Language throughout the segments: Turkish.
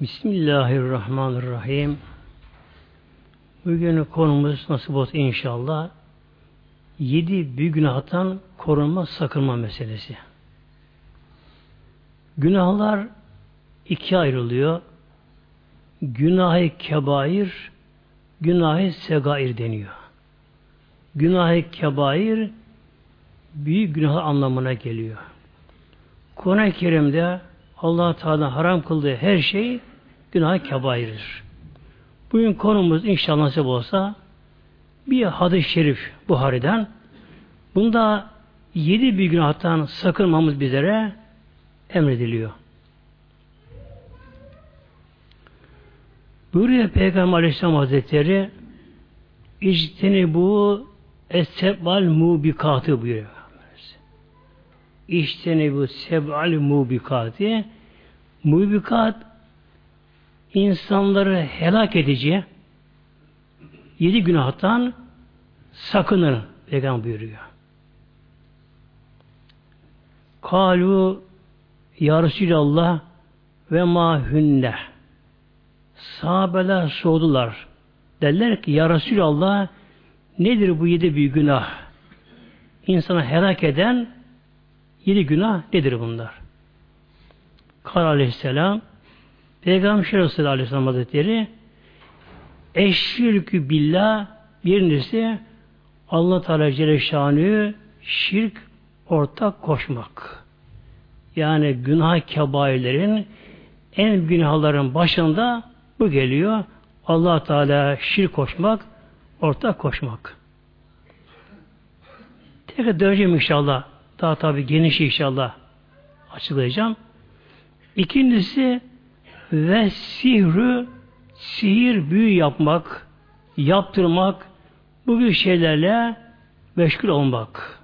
Bismillahirrahmanirrahim. Bugün konumuz nasıl olsa inşallah yedi büyük günahtan korunma sakınma meselesi. Günahlar iki ayrılıyor. Günah-ı kebair, günah-ı segair deniyor. Günah-ı kebair büyük günah anlamına geliyor. Kur'an-ı Kerim'de allah Teala haram kıldığı her şey günah kebairdir. Bugün konumuz inşallah nasip olsa bir hadis-i şerif Buhari'den bunda yedi bir günahtan sakınmamız bizlere emrediliyor. Buyuruyor Peygamber Aleyhisselam Hazretleri İcteni bu esebal mubikatı buyuruyor. İşteni bu sebal mubikatı mubikat insanları helak edici yedi günahtan sakının Peygamber buyuruyor. Kalu Ya Resulallah ve ma hünne sahabeler sordular. Derler ki Ya Resulallah nedir bu yedi büyük günah? İnsana helak eden yedi günah nedir bunlar? Kal aleyhisselam Peygamber Şerefsel Aleyhisselam Hazretleri eşşirkü billah birincisi Allah Teala Celle şirk ortak koşmak. Yani günah kebairlerin en günahların başında bu geliyor. Allah Teala şirk koşmak, ortak koşmak. Tekrar döneceğim inşallah. Daha tabi geniş inşallah açıklayacağım. İkincisi ve sihri sihir büyü yapmak, yaptırmak, bu gibi şeylerle meşgul olmak.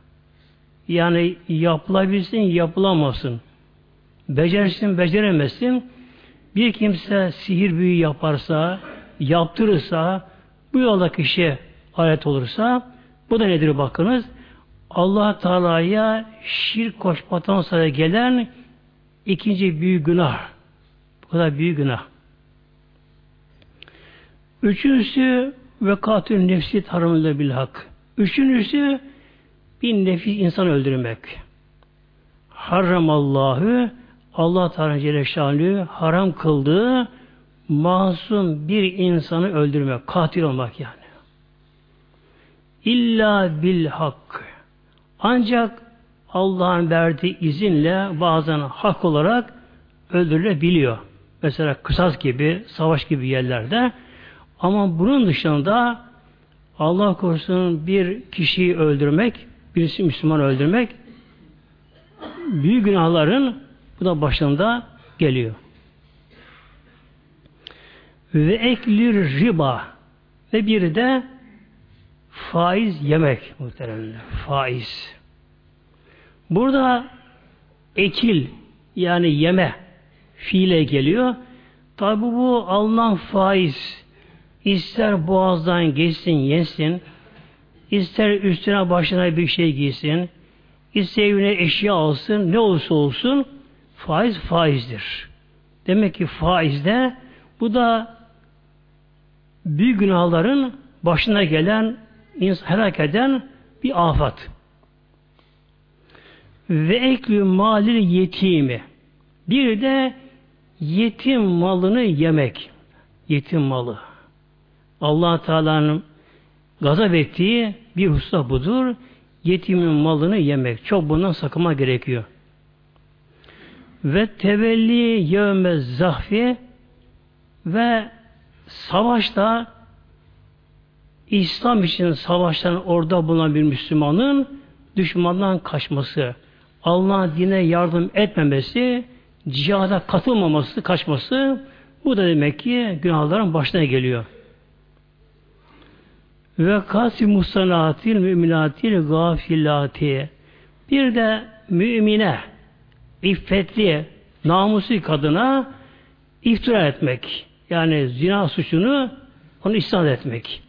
Yani yapılabilsin, yapılamasın. Becersin, beceremezsin. Bir kimse sihir büyü yaparsa, yaptırırsa, bu yolda kişi alet olursa, bu da nedir bakınız? Allah Teala'ya şirk koşmaktan sonra gelen ikinci büyük günah. Bu kadar büyük günah. Üçüncüsü vekatül nefsi tarımıyla bil hak. Üçüncüsü bir nefis insan öldürmek. Harramallahu Allah Teala Celle haram kıldığı masum bir insanı öldürmek, katil olmak yani. İlla bil hak. Ancak Allah'ın verdiği izinle bazen hak olarak öldürülebiliyor. Mesela kısas gibi, savaş gibi yerlerde. Ama bunun dışında Allah korusun bir kişiyi öldürmek, birisi Müslüman öldürmek büyük günahların bu da başında geliyor. Ve eklir riba ve bir de faiz yemek muhteremler. Faiz. Burada ekil yani yeme fiile geliyor. Tabi bu alınan faiz ister boğazdan geçsin yesin, ister üstüne başına bir şey giysin, ister evine eşya alsın, ne olursa olsun faiz faizdir. Demek ki faizde bu da büyük günahların başına gelen, helak eden bir afat. Ve eklü malil yetimi. Bir de yetim malını yemek. Yetim malı. allah Teala'nın gazap ettiği bir husus budur. Yetimin malını yemek. Çok bundan sakınma gerekiyor. Ve tevelli yevme zahfi ve savaşta İslam için savaştan orada bulunan bir Müslümanın düşmandan kaçması, Allah'ın dine yardım etmemesi, cihada katılmaması, kaçması bu da demek ki günahların başına geliyor. Ve kasi musanatil müminatil gafilati bir de mümine iffetli, namusu kadına iftira etmek. Yani zina suçunu onu isnat etmek.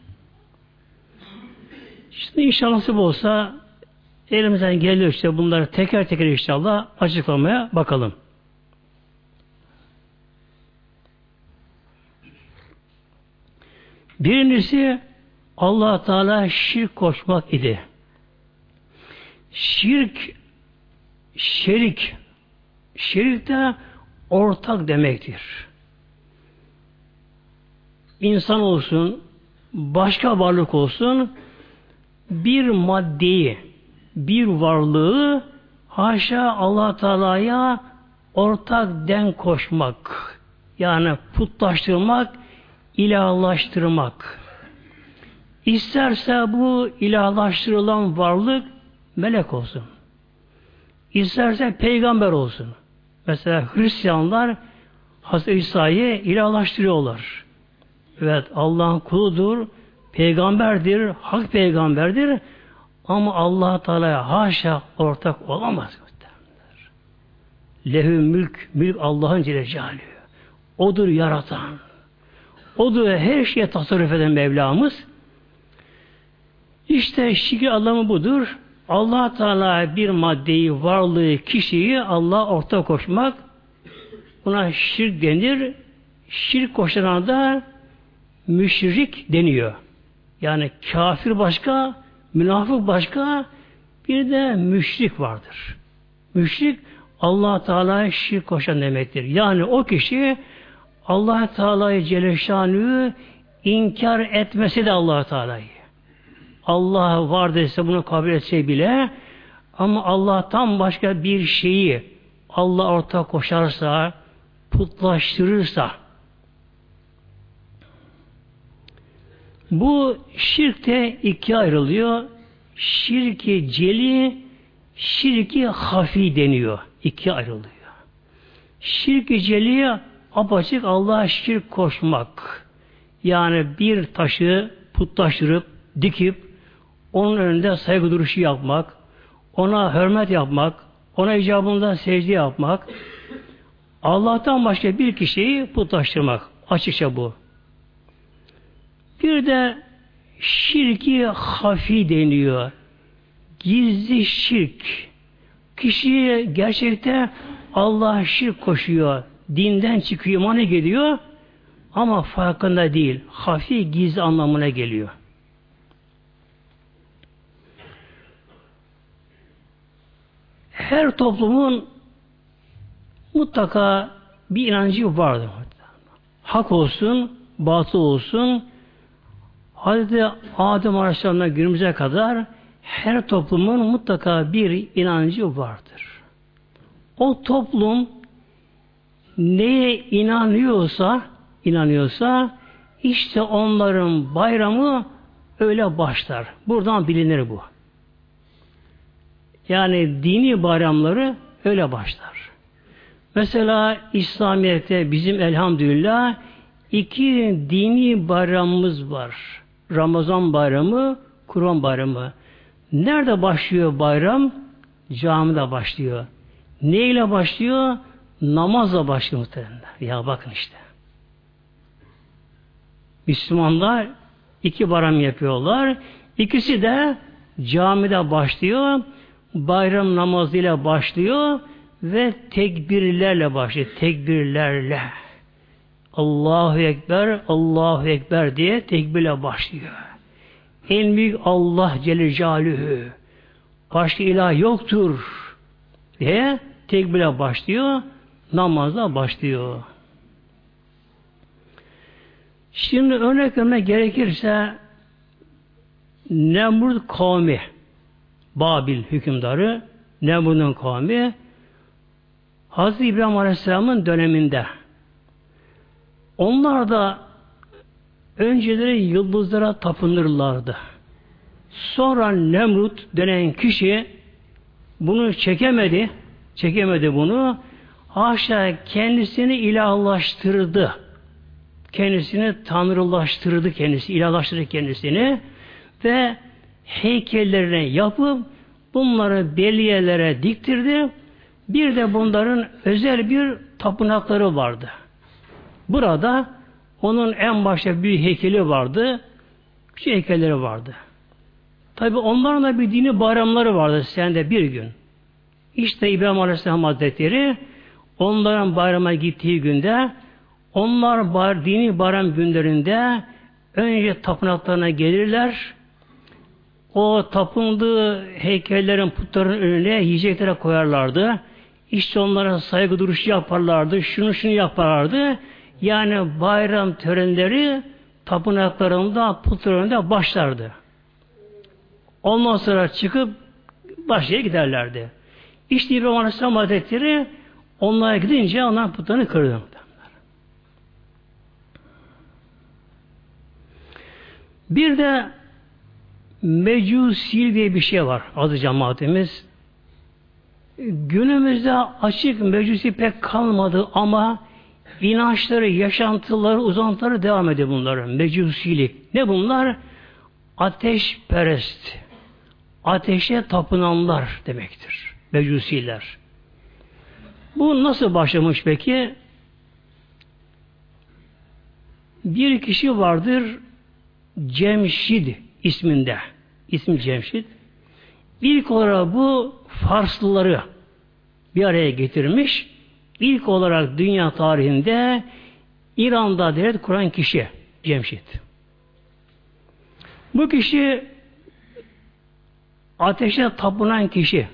Şimdi inşallah nasip olsa elimizden geliyor işte bunları teker teker inşallah açıklamaya bakalım. Birincisi allah Teala şirk koşmak idi. Şirk, şerik, şerik de ortak demektir. İnsan olsun, başka varlık olsun, bir maddeyi, bir varlığı haşa allah Teala'ya ortak den koşmak. Yani putlaştırmak, ilahlaştırmak. İsterse bu ilahlaştırılan varlık melek olsun. İsterse peygamber olsun. Mesela Hristiyanlar Hazreti İsa'yı ilahlaştırıyorlar. Evet Allah'ın kuludur, peygamberdir, hak peygamberdir ama allah Teala'ya haşa ortak olamaz. Lehü mülk, mülk Allah'ın Celaluhu. Odur yaratan. Odur her şeye tasarruf eden Mevlamız. İşte şirk anlamı budur. allah Teala bir maddeyi, varlığı, kişiyi Allah ortak koşmak buna şirk denir. Şirk koşana da müşrik deniyor. Yani kafir başka, münafık başka, bir de müşrik vardır. Müşrik allah Teala'ya şirk koşan demektir. Yani o kişi allah Teala'yı Celle inkar etmesi de allah Teala'yı. Allah var dese bunu kabul etse bile ama Allah'tan başka bir şeyi Allah ortak koşarsa, putlaştırırsa bu şirkte ikiye ayrılıyor. Şirki celi, şirki hafi deniyor ikiye ayrılıyor. Şirk-i celiye apaçık Allah'a şirk koşmak. Yani bir taşı putlaştırıp, dikip, onun önünde saygı duruşu yapmak, ona hürmet yapmak, ona icabında secde yapmak, Allah'tan başka bir kişiyi putlaştırmak. Açıkça bu. Bir de şirki hafi deniyor. Gizli şirk. Kişi gerçekte Allah şirk koşuyor. Dinden çıkıyor, imana geliyor ama farkında değil. Hafi gizli anlamına geliyor. Her toplumun mutlaka bir inancı vardır. Hak olsun, batıl olsun. Hazreti Adem Aleyhisselam'dan günümüze kadar her toplumun mutlaka bir inancı vardır. O toplum neye inanıyorsa inanıyorsa işte onların bayramı öyle başlar. Buradan bilinir bu. Yani dini bayramları öyle başlar. Mesela İslamiyet'te bizim elhamdülillah iki dini bayramımız var. Ramazan bayramı, Kurban bayramı. Nerede başlıyor bayram? Camide başlıyor. Neyle başlıyor? Namazla başlıyor muhtemelen. Ya bakın işte. Müslümanlar iki bayram yapıyorlar. İkisi de camide başlıyor. Bayram namazıyla başlıyor ve tekbirlerle başlıyor. Tekbirlerle. Allahu Ekber, Allahu Ekber diye tekbirle başlıyor. En büyük Allah Celle Celaluhu. Başka ilah yoktur diye tekbire başlıyor, namazda başlıyor. Şimdi örnek vermek gerekirse Nemrut kavmi Babil hükümdarı Nemrut'un kavmi Hazreti İbrahim Aleyhisselam'ın döneminde onlar da önceleri yıldızlara tapınırlardı. Sonra Nemrut denen kişi bunu çekemedi. Çekemedi bunu. Haşa kendisini ilahlaştırdı. Kendisini tanrılaştırdı kendisi. ilahlaştırdı kendisini. Ve heykellerine yapıp bunları belli yerlere diktirdi. Bir de bunların özel bir tapınakları vardı. Burada onun en başta büyük heykeli vardı. Küçük heykelleri vardı. Tabi onların da bir dini bayramları vardı sende bir gün. İşte İbrahim Aleyhisselam Hazretleri onların bayrama gittiği günde onlar bar, dini bayram günlerinde önce tapınaklarına gelirler. O tapındığı heykellerin, putların önüne yiyeceklere koyarlardı. İşte onlara saygı duruşu yaparlardı. Şunu şunu yaparlardı. Yani bayram törenleri tapınaklarında, putlarında başlardı. Ondan sonra çıkıp başlığa giderlerdi. İşte İbrahim Aleyhisselam adetleri onlara gidince onların putlarını kırdı. Bir de mecusil diye bir şey var adı cemaatimiz. Günümüzde açık mecusi pek kalmadı ama inançları, yaşantıları, uzantıları devam ediyor bunların. Mecusilik. Ne bunlar? Ateşperest. Ateşe tapınanlar demektir. Mecusiler. Bu nasıl başlamış peki? Bir kişi vardır Cemşid isminde. İsmi Cemşid. İlk olarak bu Farslıları bir araya getirmiş. İlk olarak dünya tarihinde İran'da devlet kuran kişi Cemşid. Bu kişi ateşe tapınan kişi.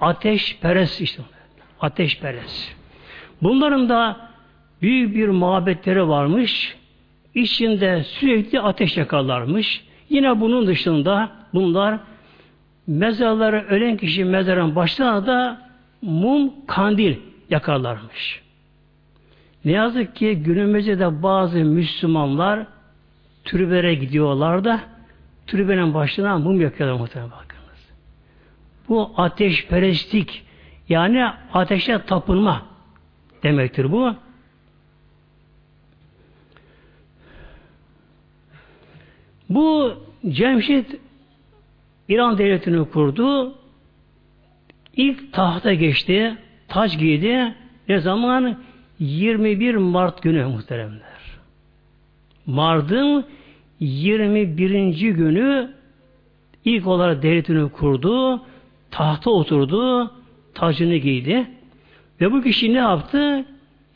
Ateşperest işte. Ateşperest. Bunların da büyük bir muhabbetleri varmış. İçinde sürekli ateş yakarlarmış. Yine bunun dışında bunlar mezarlara ölen kişi mezarın başına da mum kandil yakarlarmış. Ne yazık ki günümüzde de bazı Müslümanlar türbelere gidiyorlar da türbenin başına mum yakıyorlar muhtemelen bakınız. Bu ateşperestlik yani ateşe tapınma demektir bu. Bu Cemşit İran devletini kurdu. İlk tahta geçti, taç giydi. Ne zaman? 21 Mart günü muhteremler. Mart'ın 21. günü ilk olarak devletini kurdu, tahta oturdu, tacını giydi. Ve bu kişi ne yaptı?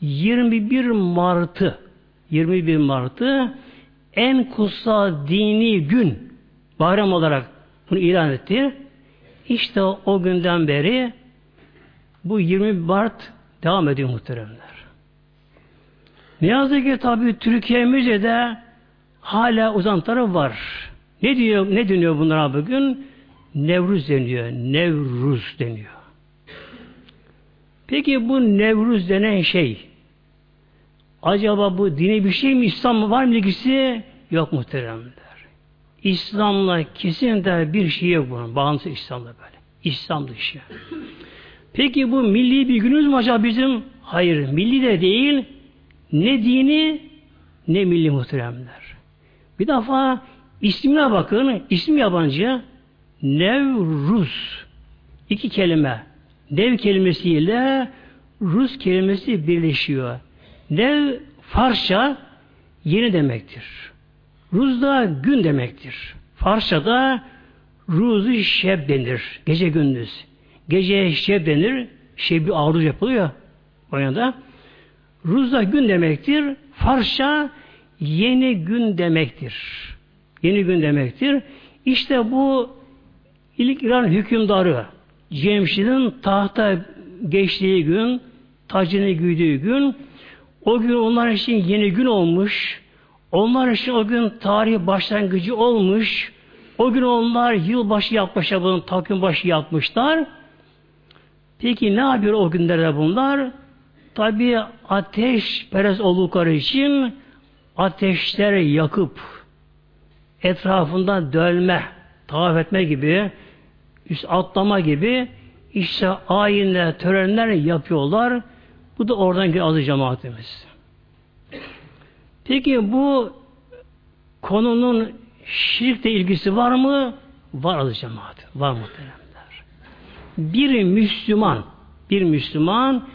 21 Mart'ı 21 Mart'ı en kutsal dini gün bayram olarak bunu ilan etti. İşte o günden beri bu 20 Mart devam ediyor muhteremler. Ne yazık ki tabi Türkiye'mizde de hala uzantıları var. Ne diyor, ne deniyor bunlara bugün? Nevruz deniyor. Nevruz deniyor. Peki bu Nevruz denen şey acaba bu dini bir şey mi? İslam mı? Var mı ilgisi? Yok muhteremler. İslam'la kesinlikle bir şey yok bunun. Bağımsız İslam'la böyle. İslam dışı. Peki bu milli bir günümüz mü acaba bizim? Hayır. Milli de değil. Ne dini ne milli muhteremler. Bir defa ismine bakın. İsmi yabancı. Nevruz. İki kelime. Nev kelimesiyle Rus kelimesi birleşiyor. Nev Farsça yeni demektir. Ruzda gün demektir. Farsçada ruzu şeb denir. Gece gündüz. Gece şeb denir. Şebi aruz yapılıyor. O yana. Ruzda gün demektir. Farsça yeni gün demektir. Yeni gün demektir. İşte bu ilk İran hükümdarı Cemşid'in tahta geçtiği gün, tacını giydiği gün, o gün onlar için yeni gün olmuş, onlar için o gün tarih başlangıcı olmuş, o gün onlar yılbaşı yapmışlar, bunun takvim başı yapmışlar. Peki ne yapıyor o günlerde bunlar? Tabi ateş perest oldukları için ateşler yakıp etrafında dölme, tavaf etme gibi üst atlama gibi işte ayinler, törenler yapıyorlar. Bu da oradan geliyor azı cemaatimiz. Peki bu konunun şirkle ilgisi var mı? Var azı cemaat. Var muhteremler. Bir Müslüman bir Müslüman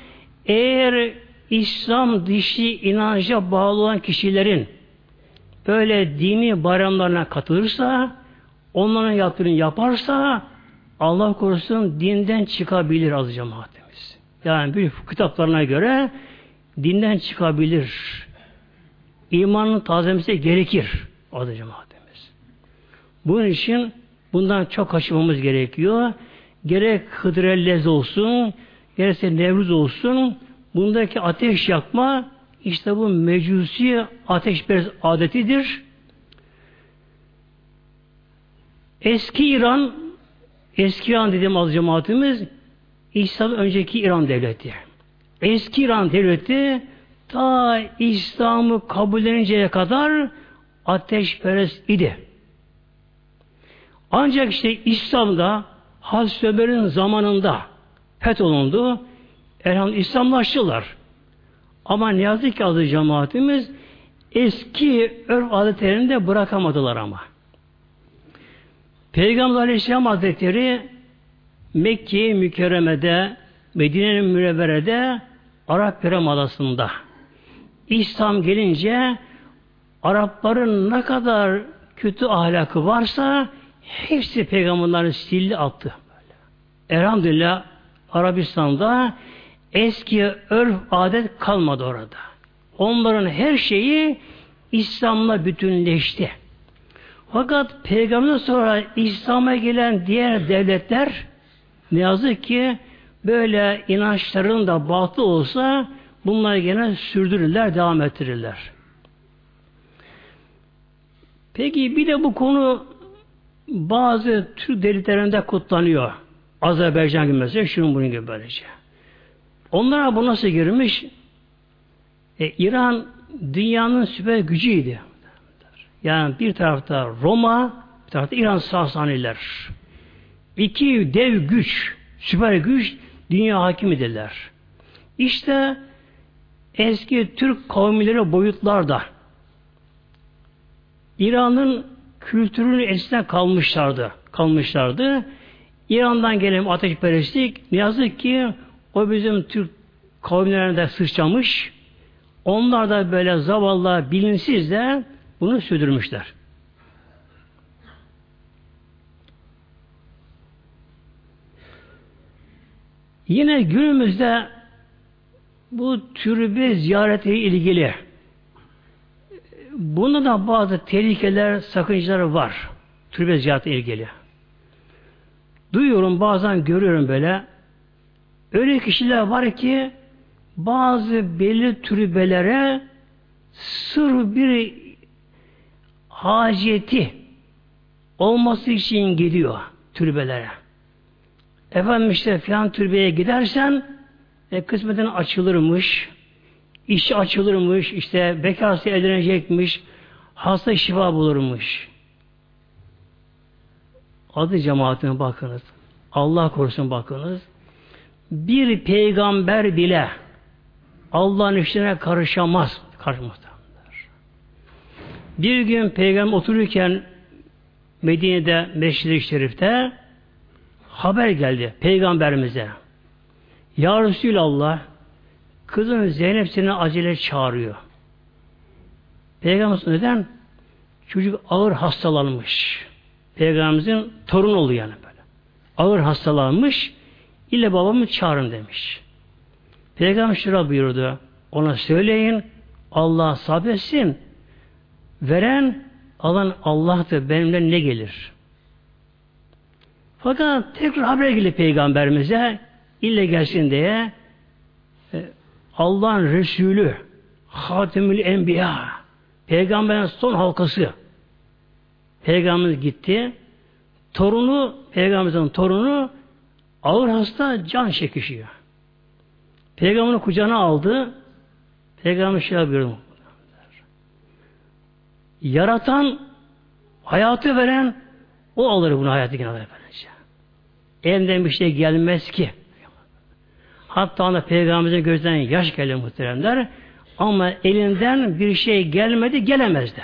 eğer İslam dışı inanca bağlı olan kişilerin böyle dini bayramlarına katılırsa onların yaptığını yaparsa Allah korusun dinden çıkabilir az cemaatimiz. Yani bir kitaplarına göre dinden çıkabilir. İmanın tazemesi gerekir. adı cemaatimiz. Bunun için bundan çok kaçınmamız gerekiyor. Gerek Hıdrellez olsun, gerekse Nevruz olsun, bundaki ateş yakma işte bu mecusi ateşperest adetidir. Eski İran, eski İran dediğim az cemaatimiz İslam önceki İran devleti. Eski İran devleti ta İslam'ı kabulleninceye kadar ateşperest idi. Ancak işte İslam'da Hazreti Ömer'in zamanında fetholundu. Elhamdülillah İslamlaştılar. Ama ne yazık ki adı cemaatimiz eski örf adetlerini de bırakamadılar ama. Peygamber Aleyhisselam Hazretleri Mekke mükerremede Medine'nin münevverede Arap Yarımadası'nda İslam gelince Arapların ne kadar kötü ahlakı varsa hepsi peygamberlerin sildi attı. Elhamdülillah Arabistan'da eski örf adet kalmadı orada. Onların her şeyi İslam'la bütünleşti. Fakat peygamberden sonra İslam'a gelen diğer devletler ne yazık ki böyle inançların da batı olsa bunları gene sürdürürler, devam ettirirler. Peki bir de bu konu bazı Türk devletlerinde kutlanıyor. Azerbaycan gibi mesela, şunun bunun gibi böylece. Onlara bu nasıl girmiş? E, İran dünyanın süper gücüydü. Yani bir tarafta Roma, bir tarafta İran Sasaniler. İki dev güç, süper güç dünya hakimidirler. İşte eski Türk kavimleri boyutlarda İran'ın kültürünün etkisinden kalmışlardı. Kalmışlardı. İran'dan gelen ateşperestlik ne yazık ki o bizim Türk kavimlerinde sıçramış. Onlar da böyle zavallı bilinsiz de bunu sürdürmüşler. Yine günümüzde bu türbe ziyareti ilgili bunda da bazı tehlikeler, sakıncalar var. Türbe ziyareti ilgili. Duyuyorum bazen görüyorum böyle öyle kişiler var ki bazı belli türbelere sır bir haceti olması için gidiyor türbelere. Efendim işte filan türbeye gidersen e, kısmeten açılırmış, işi açılırmış, işte bekası edilecekmiş, hasta şifa bulurmuş. Adı cemaatine bakınız. Allah korusun bakınız. Bir peygamber bile Allah'ın işine karışamaz. Karışmaz. Bir gün peygamber otururken Medine'de Meşrid-i Şerif'te haber geldi peygamberimize. Ya Resulallah kızın Zeynep seni acele çağırıyor. Peygamber neden? Çocuk ağır hastalanmış. Peygamberimizin torun oluyor yani böyle. Ağır hastalanmış. İlle babamı çağırın demiş. Peygamber şura buyurdu. Ona söyleyin Allah sabretsin. Veren alan Allah'tır. Benimle ne gelir? Fakat tekrar haber geldi peygamberimize ille gelsin diye e, Allah'ın Resulü Hatimül Enbiya peygamberin son halkası peygamberimiz gitti torunu peygamberimizin torunu ağır hasta can çekişiyor. Peygamberin kucağına aldı peygamber şey yapıyor yaratan hayatı veren o alır bunu hayatı gene alır efendice. Elinden bir şey gelmez ki. Hatta ona peygamberimizin gözden yaş geldi muhteremler. Ama elinden bir şey gelmedi, gelemez de.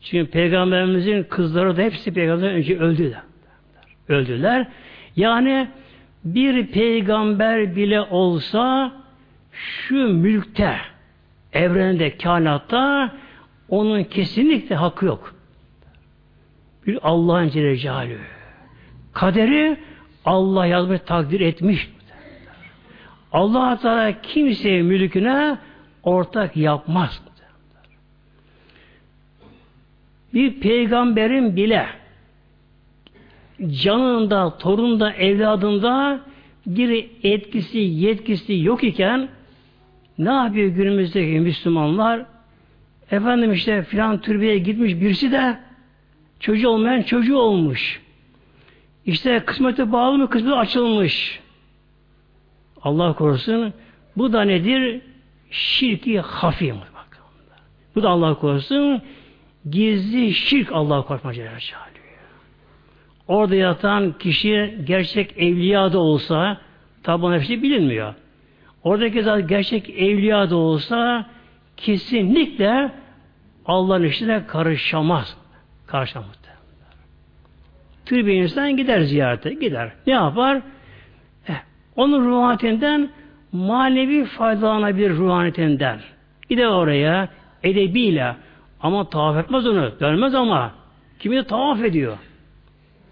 Çünkü peygamberimizin kızları da hepsi peygamberden önce öldüler. Öldüler. Yani bir peygamber bile olsa şu mülkte, evrende, kainatta onun kesinlikle hakkı yok. Bir Allah'ın Celle Kaderi Allah yazmış, takdir etmiş. Allah Teala kimseye mülküne ortak yapmaz. bir peygamberin bile canında, torununda, evladında bir etkisi, yetkisi yok iken ne yapıyor günümüzdeki Müslümanlar? Efendim işte filan türbeye gitmiş birisi de çocuğu olmayan çocuğu olmuş. İşte kısmete bağlı mı kısmeti açılmış. Allah korusun. Bu da nedir? Şirki hafi. Bu da Allah korusun. Gizli şirk Allah korkma Celle Orada yatan kişi gerçek evliya da olsa tabi hepsi bilinmiyor. Oradaki zaten gerçek evliya da olsa kesinlikle Allah'ın işine karışamaz. Karışamaz. Tür bir insan gider ziyarete, gider. Ne yapar? Onun ruhaniyetinden manevi faydalanabilir ruhaniyetinden. Gider oraya edebiyle ama tavaf etmez onu. Dönmez ama. Kimi de tavaf ediyor.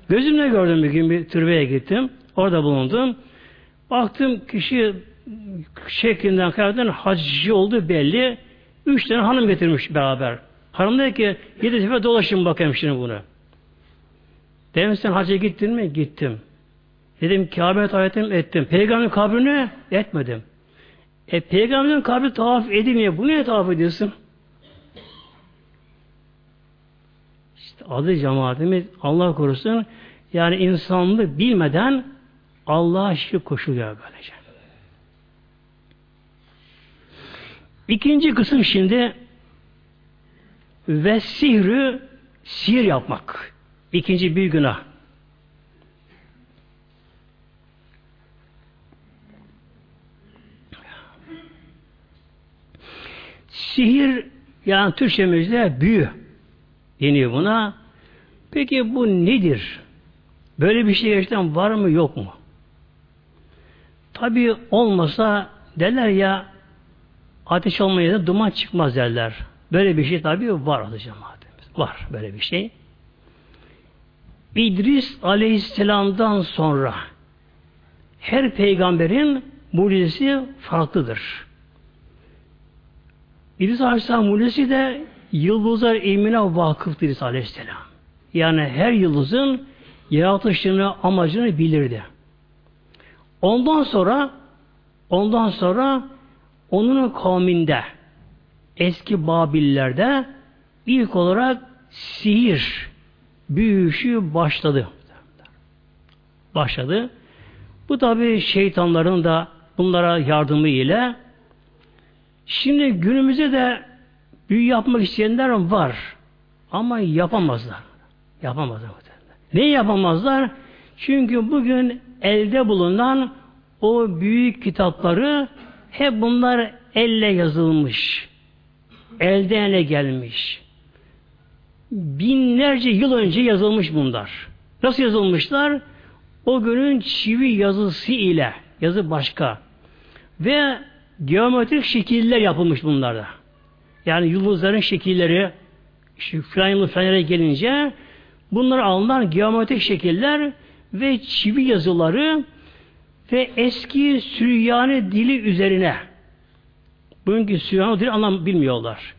Gözümle gördüm bir gün bir türbeye gittim. Orada bulundum. Baktım kişi şeklinden kıyafetten hacı oldu belli. Üç tane hanım getirmiş beraber. Hanım dedi ki yedi sefer dolaşın bakayım şimdi bunu. Dedim sen hacca gittin mi? Gittim. Dedim Kabe'ye tavaf ettim. Peygamberin kabrine etmedim. E peygamberin kabri tavaf edilmiyor. Bu niye tavaf ediyorsun? İşte adı cemaatimiz Allah korusun yani insanlığı bilmeden Allah'a şirk koşuluyor böylece. İkinci kısım şimdi ve sihrü sihir yapmak. İkinci bir günah. Sihir yani Türkçemizde büyü deniyor buna. Peki bu nedir? Böyle bir şey gerçekten var mı yok mu? Tabi olmasa derler ya ateş olmaya da duman çıkmaz derler. Böyle bir şey tabi var adı cemaatimiz. Var böyle bir şey. İdris aleyhisselamdan sonra her peygamberin mucizesi farklıdır. İdris aleyhisselam mucizesi de yıldızlar ilmine vakıftır İdris aleyhisselam. Yani her yıldızın yaratışını, amacını bilirdi. Ondan sonra ondan sonra onun kavminde eski Babillerde ilk olarak sihir büyüyüşü başladı. Başladı. Bu tabi şeytanların da bunlara yardımı ile şimdi günümüzde de büyü yapmak isteyenler var. Ama yapamazlar. Yapamazlar. Ne yapamazlar? Çünkü bugün elde bulunan o büyük kitapları hep bunlar elle yazılmış. Elde ele gelmiş. Binlerce yıl önce yazılmış bunlar. Nasıl yazılmışlar? O günün çivi yazısı ile yazı başka. Ve geometrik şekiller yapılmış bunlarda. Yani yıldızların şekilleri işte filan yıldız filan gelince bunlar alınan geometrik şekiller ve çivi yazıları ve eski Süryani dili üzerine bugünkü Süryani dili anlam bilmiyorlar.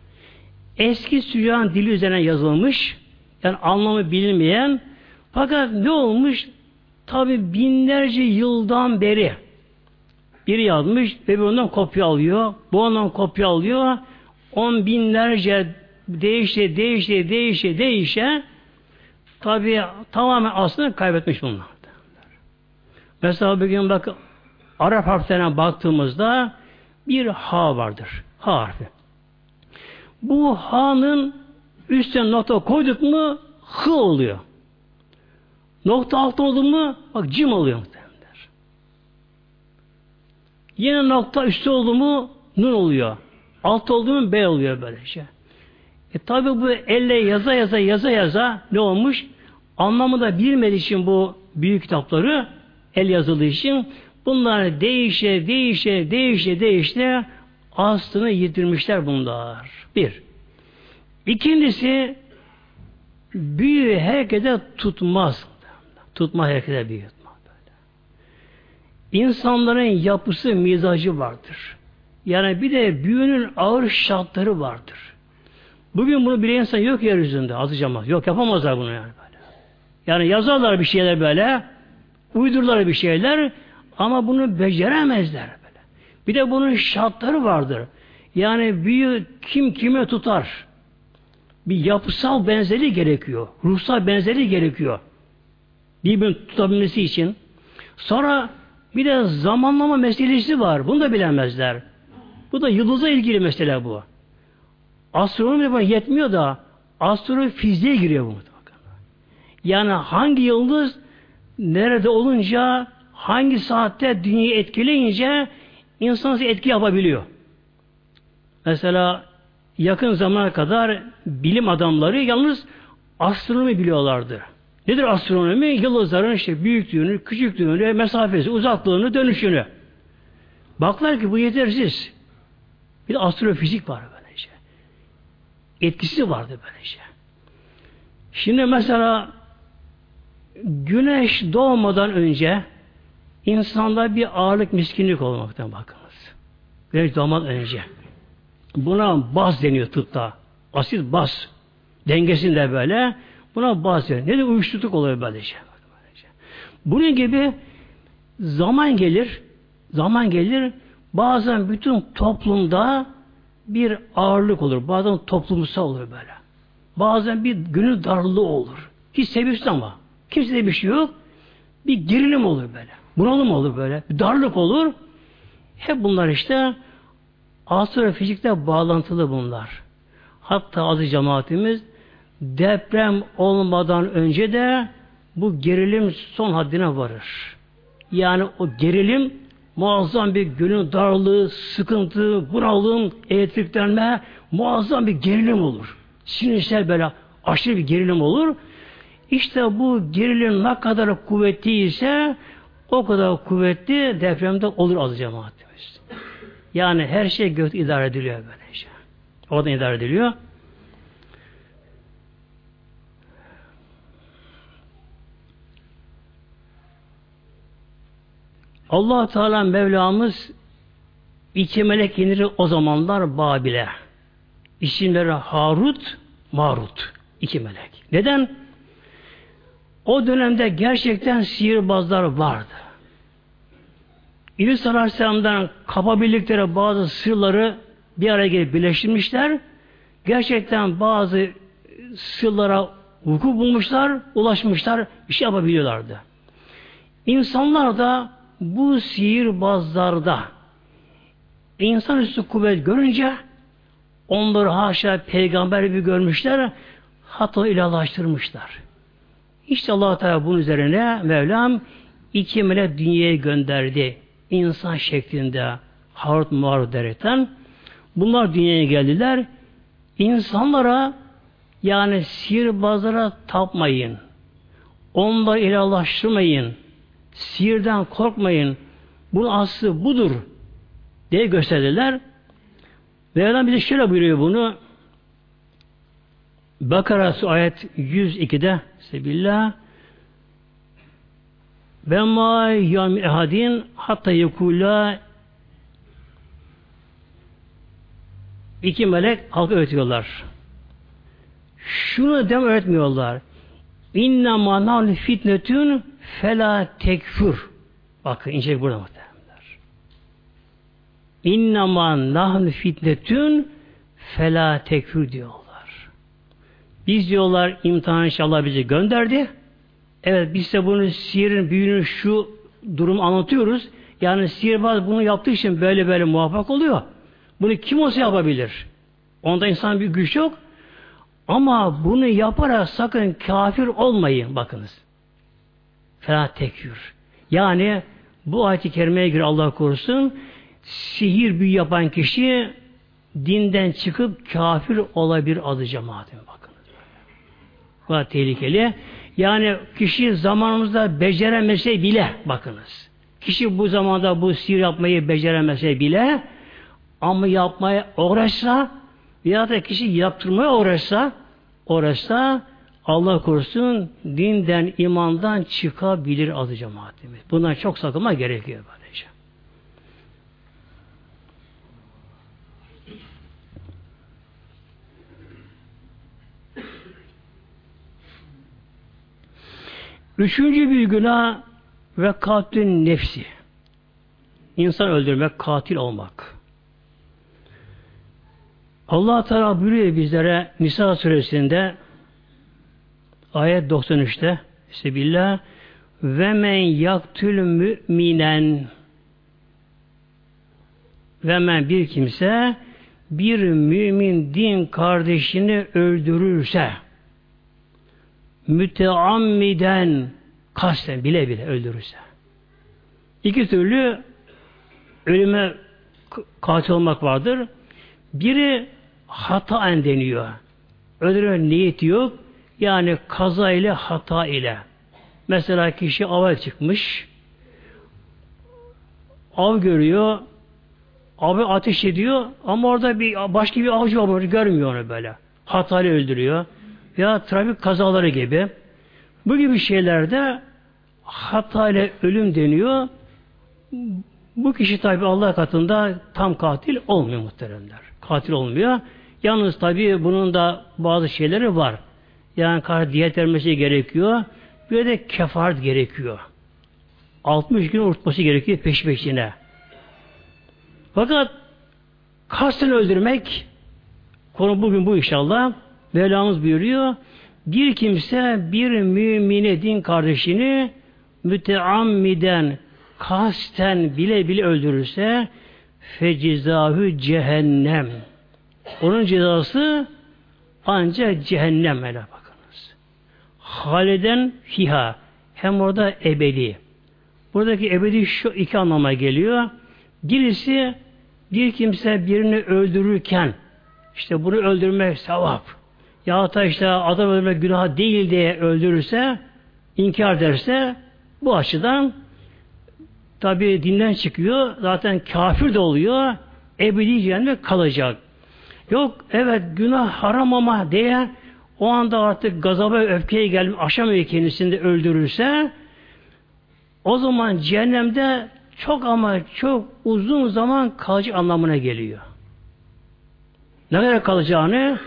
Eski Süryani dili üzerine yazılmış yani anlamı bilinmeyen fakat ne olmuş? Tabi binlerce yıldan beri biri yazmış ve ondan kopya alıyor. Bu ondan kopya alıyor. On binlerce değişe, değişe, değişe, değişe tabi tamamen aslında kaybetmiş bunlar. Mesela bugün bak Arap harflerine baktığımızda bir ha vardır. Ha harfi. Bu ha'nın üstüne nokta koyduk mu hı oluyor. Nokta alt oldu mu bak cim oluyor. Yine nokta üstü oldu mu nun oluyor. Alt oldu mu b oluyor böylece. E tabi bu elle yaza yaza yaza yaza ne olmuş? Anlamı da bilmediği için bu büyük kitapları el yazılı için bunlar değişe değişe değişe değişe aslını yitirmişler bunlar. Bir. İkincisi büyü herkese tutmaz. Tutma herkese büyü. İnsanların yapısı, mizacı vardır. Yani bir de büyünün ağır şartları vardır. Bugün bunu bilen insan yok yeryüzünde azı cemaat. Yok yapamazlar bunu yani böyle. Yani yazarlar bir şeyler böyle, uydurlar bir şeyler ama bunu beceremezler böyle. Bir de bunun şartları vardır. Yani büyü kim kime tutar? Bir yapısal benzeri gerekiyor. Ruhsal benzeri gerekiyor. Birbirini tutabilmesi için. Sonra bir de zamanlama meselesi var. Bunu da bilemezler. Bu da yıldıza ilgili mesele bu. Astronomi buna yetmiyor da astrofiziğe giriyor bu. Yani hangi yıldız nerede olunca hangi saatte dünyayı etkileyince insan etki yapabiliyor. Mesela yakın zamana kadar bilim adamları yalnız astronomi biliyorlardı. Nedir astronomi? Yıldızların işte büyüklüğünü, küçüklüğünü, mesafesi, uzaklığını, dönüşünü. Baklar ki bu yetersiz. Bir de astrofizik var böylece. Etkisi vardı böylece. Şimdi mesela güneş doğmadan önce insanda bir ağırlık miskinlik olmaktan bakınız. Güneş doğmadan önce. Buna baz deniyor tıpta. Asit baz. Dengesinde böyle. Buna baz deniyor. Ne de uyuşturukluk oluyor böylece. Bunun gibi zaman gelir, zaman gelir, bazen bütün toplumda bir ağırlık olur. Bazen toplumsal olur böyle. Bazen bir günü darlığı olur. Hiç sebepsiz ama. Kimsede bir şey yok. Bir gerilim olur böyle. Bunalım olur böyle. Bir darlık olur. Hep bunlar işte astrofizikte bağlantılı bunlar. Hatta azı cemaatimiz deprem olmadan önce de bu gerilim son haddine varır. Yani o gerilim muazzam bir günün darlığı, sıkıntı, bunalım, elektriklenme muazzam bir gerilim olur. Sinirsel böyle aşırı bir gerilim olur. İşte bu gerilim ne kadar kuvvetli ise o kadar kuvvetli depremde olur az cemaatimiz. Yani her şey gök idare ediliyor böylece. O da idare ediliyor. Allah Teala Mevlamız iki melek inir o zamanlar Babil'e. İsimleri Harut, Marut. iki melek. Neden? O dönemde gerçekten sihirbazlar vardı. İdris Aleyhisselam'dan kapabildikleri bazı sırları bir araya gelip birleştirmişler. Gerçekten bazı sırlara vuku bulmuşlar, ulaşmışlar, şey yapabiliyorlardı. İnsanlar da bu sihirbazlarda insanüstü kuvvet görünce onları haşa peygamber gibi görmüşler, hatta ilahlaştırmışlar. İşte allah Teala bunun üzerine Mevlam iki melek dünyaya gönderdi. insan şeklinde Harut Muharut derekten. Bunlar dünyaya geldiler. İnsanlara yani sihirbazlara tapmayın. Onları ilahlaştırmayın. Sihirden korkmayın. Bunun aslı budur diye gösterdiler. Mevlam bize şöyle buyuruyor bunu. Bakara ayet 102'de Sebillah ve ma yam ehadin hatta yekula iki melek halka öğretiyorlar. Şunu dem öğretmiyorlar. İnna manal fitnetün fela tekfur. Bakın ince burada muhtemelenler. İnna manal fitnetün fela tekfur diyor. Biz diyorlar imtihan inşallah bizi gönderdi. Evet biz de bunu sihirin büyüğünü şu durum anlatıyoruz. Yani sihirbaz bunu yaptığı için böyle böyle muvaffak oluyor. Bunu kim olsa yapabilir. Onda insan bir güç yok. Ama bunu yaparak sakın kafir olmayın bakınız. Ferah tekfir. Yani bu ayet-i kerimeye göre Allah korusun sihir büyü yapan kişi dinden çıkıp kafir olabilir adı cemaatin bak. Bu tehlikeli. Yani kişi zamanımızda beceremese bile bakınız. Kişi bu zamanda bu sihir yapmayı beceremese bile ama yapmaya uğraşsa ya da kişi yaptırmaya uğraşsa uğraşsa Allah korusun dinden, imandan çıkabilir azı cemaatimiz. Bundan çok sakınma gerekiyor böylece. Üçüncü bir günah ve katilin nefsi. İnsan öldürmek, katil olmak. Allah Teala buyuruyor bizlere Nisa suresinde ayet 93'te Sebillah ve men yaktül müminen ve men bir kimse bir mümin din kardeşini öldürürse müteammiden kasten bile bile öldürürse iki türlü ölüme katil olmak vardır. Biri hataen deniyor. Öldürme niyeti yok. Yani kaza ile hata ile. Mesela kişi ava çıkmış. Av görüyor. Avı ateş ediyor ama orada bir başka bir avcı var görmüyor onu böyle. Hatalı öldürüyor. Ya trafik kazaları gibi. Bu gibi şeylerde hata ile ölüm deniyor. Bu kişi tabi Allah katında tam katil olmuyor muhteremler. Katil olmuyor. Yalnız tabi bunun da bazı şeyleri var. Yani karşı diyet vermesi gerekiyor. Bir de kefaret gerekiyor. 60 gün unutması gerekiyor peş peşine. Fakat kasten öldürmek konu bugün bu inşallah. Mevlamız buyuruyor. Bir kimse bir mümine din kardeşini müteammiden kasten bile bile öldürürse fecizahü cehennem. Onun cezası ancak cehennem hele bakınız. Haleden fiha. Hem orada ebedi. Buradaki ebedi şu iki anlama geliyor. Birisi bir kimse birini öldürürken işte bunu öldürmek sevap. Ya da işte adam öldürmek günah değil diye öldürürse, inkar derse bu açıdan tabi dinden çıkıyor. Zaten kafir de oluyor. Ebedi cehenneme kalacak. Yok evet günah haram ama diye o anda artık gazaba öfkeye gelmiş aşamıyor kendisini öldürürse o zaman cehennemde çok ama çok uzun zaman kalacak anlamına geliyor. Ne kadar kalacağını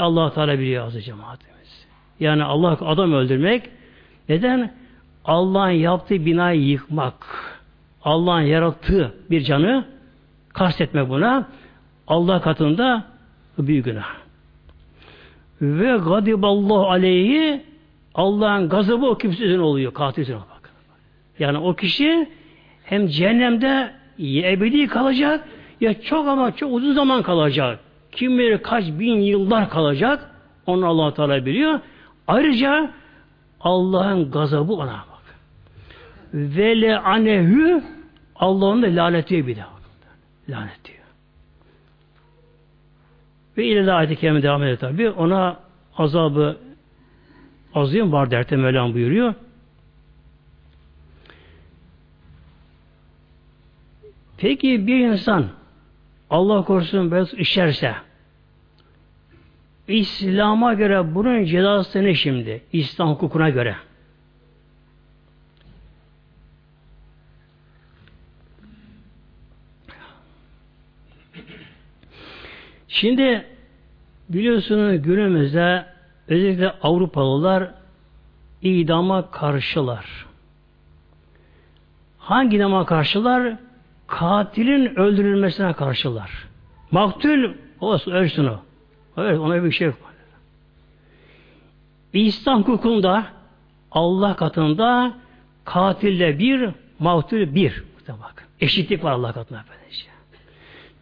allah Teala biliyor azı cemaatimiz. Yani Allah adam öldürmek neden? Allah'ın yaptığı binayı yıkmak. Allah'ın yarattığı bir canı kastetme buna. Allah katında büyük günah. Ve gadiballahu aleyhi Allah'ın gazabı o kimseden oluyor. Katil bak. Yani o kişi hem cehennemde ya ebedi kalacak ya çok ama çok uzun zaman kalacak. Kim bilir kaç bin yıllar kalacak onu allah Teala biliyor. Ayrıca Allah'ın gazabı ona bak. Ve le anehü Allah'ın da laneti bir daha. Lanet diyor. Ve ileride ayet-i kerime devam ediyor tabi. Ona azabı azim var derte Mevlam buyuruyor. Peki bir insan Allah korusun biraz işerse İslam'a göre bunun cezası ne şimdi? İslam hukukuna göre. Şimdi biliyorsunuz günümüzde özellikle Avrupalılar idama karşılar. Hangi idama karşılar? Katilin öldürülmesine karşılar. Maktul olsun ölsün o. Evet ona bir şey yok. İslam hukukunda Allah katında katille bir, maktul bir. Bak. Eşitlik var Allah katında. Böylece.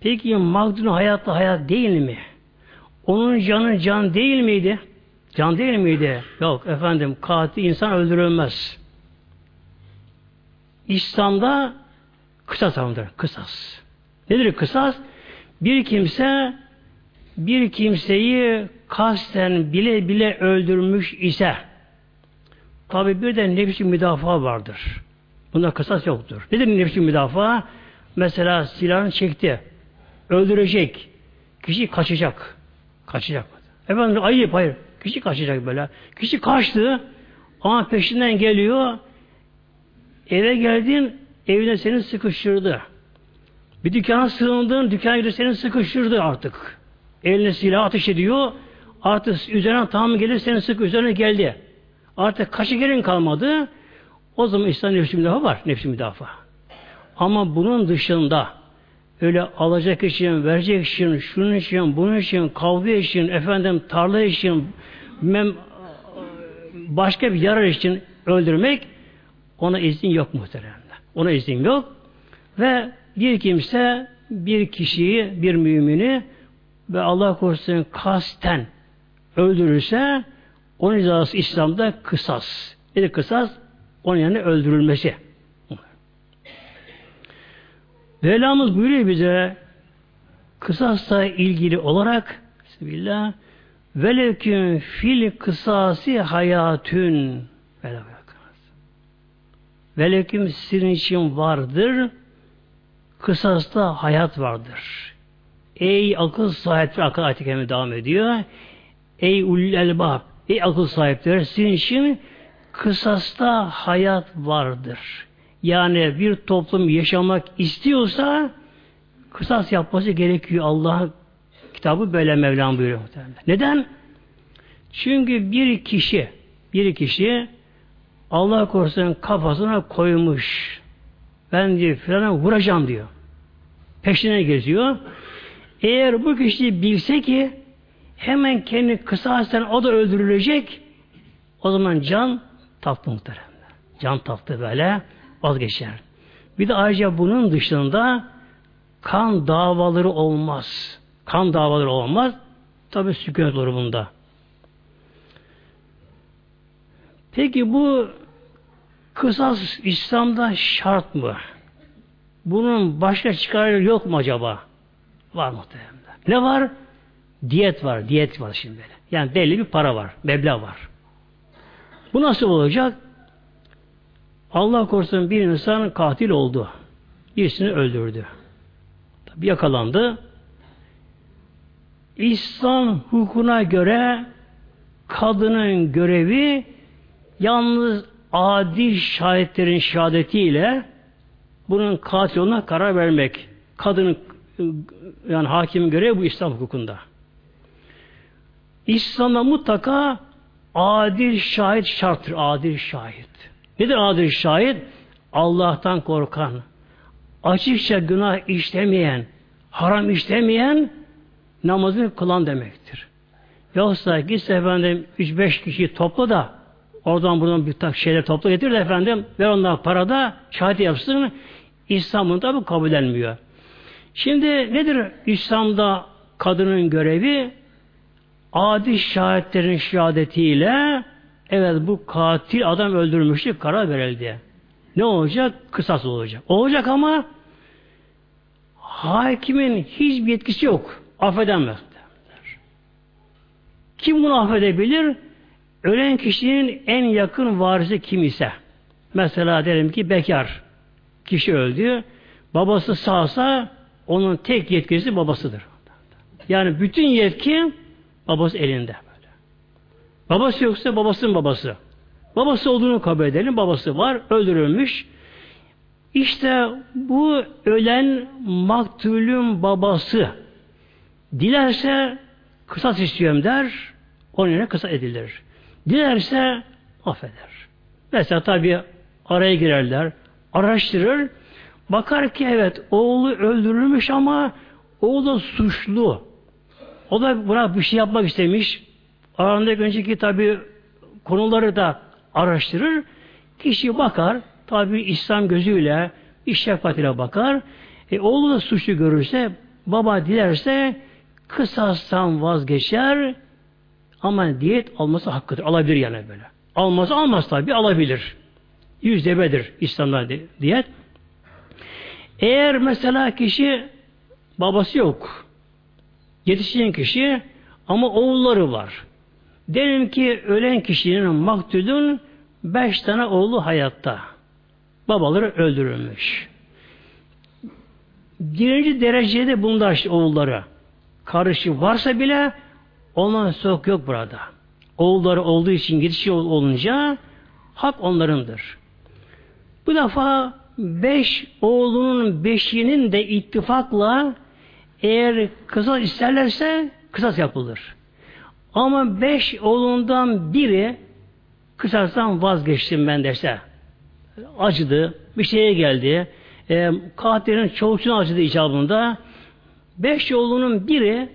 Peki mağdurun hayatta hayat değil mi? Onun canı can değil miydi? Can değil miydi? Yok efendim katil insan öldürülmez. İslam'da kısas andır. Kısas. Nedir kısas? Bir kimse bir kimseyi kasten bile bile öldürmüş ise tabi bir de nefsi müdafaa vardır. Bunda kısas yoktur. Nedir nefsi müdafaa? Mesela silahını çekti. Öldürecek. Kişi kaçacak. Kaçacak. Efendim ayıp hayır. Kişi kaçacak böyle. Kişi kaçtı ama peşinden geliyor. Eve geldin evine seni sıkıştırdı. Bir dükkana sığındın, dükkana gidiyor seni sıkıştırdı artık. Eline silah ateş ediyor. Artık üzerine tam gelir seni sık üzerine geldi. Artık kaçı gelin kalmadı. O zaman İslam nefsi müdafaa var. Nefsi müdafaa. Ama bunun dışında öyle alacak için, verecek için, şunun için, bunun için, kavga için, efendim tarla için, mem, başka bir yarar için öldürmek ona izin yok muhteremler. Ona izin yok. Ve bir kimse bir kişiyi, bir mümini ve Allah korusun kasten öldürürse onun cezası İslam'da kısas. Nedir kısas? Onun yerine öldürülmesi. Mevlamız buyuruyor bize kısasla ilgili olarak Bismillah velekün fil kısası hayatün veleküm sizin için vardır kısasta hayat vardır. Ey akıl sahipleri akıl ayet devam ediyor. Ey ulul elbab ey akıl sahipleri sizin için kısasta hayat vardır. Yani bir toplum yaşamak istiyorsa kısas yapması gerekiyor. Allah kitabı böyle Mevlam buyuruyor. Neden? Çünkü bir kişi bir kişi Allah korusun kafasına koymuş. Ben diyor filan vuracağım diyor. Peşine geziyor. Eğer bu kişi bilse ki hemen kendi kısasen o da öldürülecek o zaman can taftı muhteremler. Can taftı böyle vazgeçer. Bir de ayrıca bunun dışında kan davaları olmaz. Kan davaları olmaz. Tabi sükunet olur bunda. Peki bu kısas İslam'da şart mı? Bunun başka çıkarı yok mu acaba? Var muhtemelen. Ne var? Diyet var. Diyet var şimdi. Yani belli bir para var. Meblağ var. Bu nasıl olacak? Allah korusun bir insan katil oldu. Birisini öldürdü. Tabi yakalandı. İslam hukukuna göre kadının görevi yalnız adil şahitlerin şehadetiyle bunun katil olduğuna karar vermek. Kadının yani hakimin görevi bu İslam hukukunda. İslam'da mutlaka adil şahit şarttır. Adil şahit. Nedir adil şahit? Allah'tan korkan, açıkça günah işlemeyen, haram işlemeyen namazını kılan demektir. Yoksa git efendim 3-5 kişi topla da oradan buradan bir tak şeyler topla getir de efendim ver onlara parada şahit yapsın İslam'ın tabi kabul edilmiyor. Şimdi nedir İslam'da kadının görevi? Adi şahitlerin şehadetiyle evet bu katil adam öldürmüştü karar verildi. Ne olacak? Kısas olacak. Olacak ama hakimin hiçbir yetkisi yok. Affedemez. Kim bunu affedebilir? Ölen kişinin en yakın varisi kim ise. Mesela derim ki bekar. Kişi öldü. Babası sağsa onun tek yetkisi babasıdır. Yani bütün yetki babası elinde. Babası yoksa babasının babası. Babası olduğunu kabul edelim. Babası var. Öldürülmüş. İşte bu ölen maktulün babası dilerse kısas istiyorum der. Onun yerine kısa edilir. Dilerse affeder. Mesela tabi araya girerler. Araştırır. Bakar ki evet oğlu öldürülmüş ama oğlu suçlu. O da buna bir şey yapmak istemiş. Aralarındaki önceki tabi konuları da araştırır. Kişi bakar. Tabi İslam gözüyle, iş şefkatiyle bakar. E, oğlu da suçlu görürse, baba dilerse kısastan vazgeçer ama diyet alması hakkıdır. Alabilir yani böyle. Almaz almaz tabi alabilir. Yüzde bedir İslam'da diyet. Eğer mesela kişi babası yok. Yetişen kişi ama oğulları var. Diyelim ki ölen kişinin maktulün beş tane oğlu hayatta. Babaları öldürülmüş. Birinci derecede bunlar oğulları. Karışı varsa bile ondan sok yok burada. Oğulları olduğu için gidişi olunca hak onlarındır. Bu defa beş oğlunun beşinin de ittifakla eğer kısas isterlerse kısas yapılır. Ama beş oğlundan biri kısastan vazgeçtim ben dese. Acıdı, bir şeye geldi. E, katilin çoğusuna acıdı icabında. Beş yolunun biri